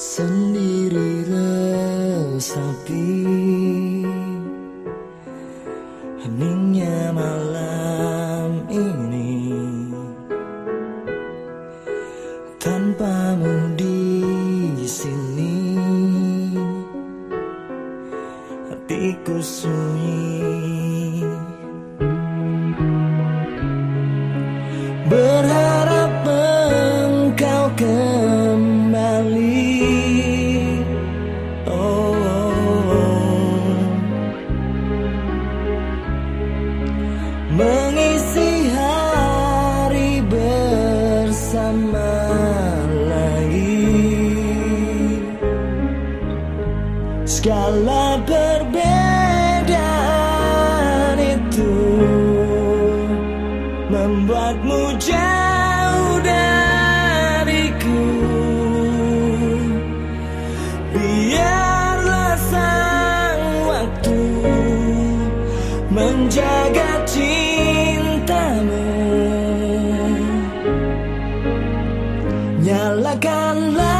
Sendiri resapi Heningnya malam ini Tanpamu di sini. Hatiku sunyi Membuatmu jauh dariku. Biarlah sang waktu Menjaga cintamu. Nyalakanlah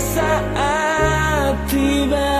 saat tiba.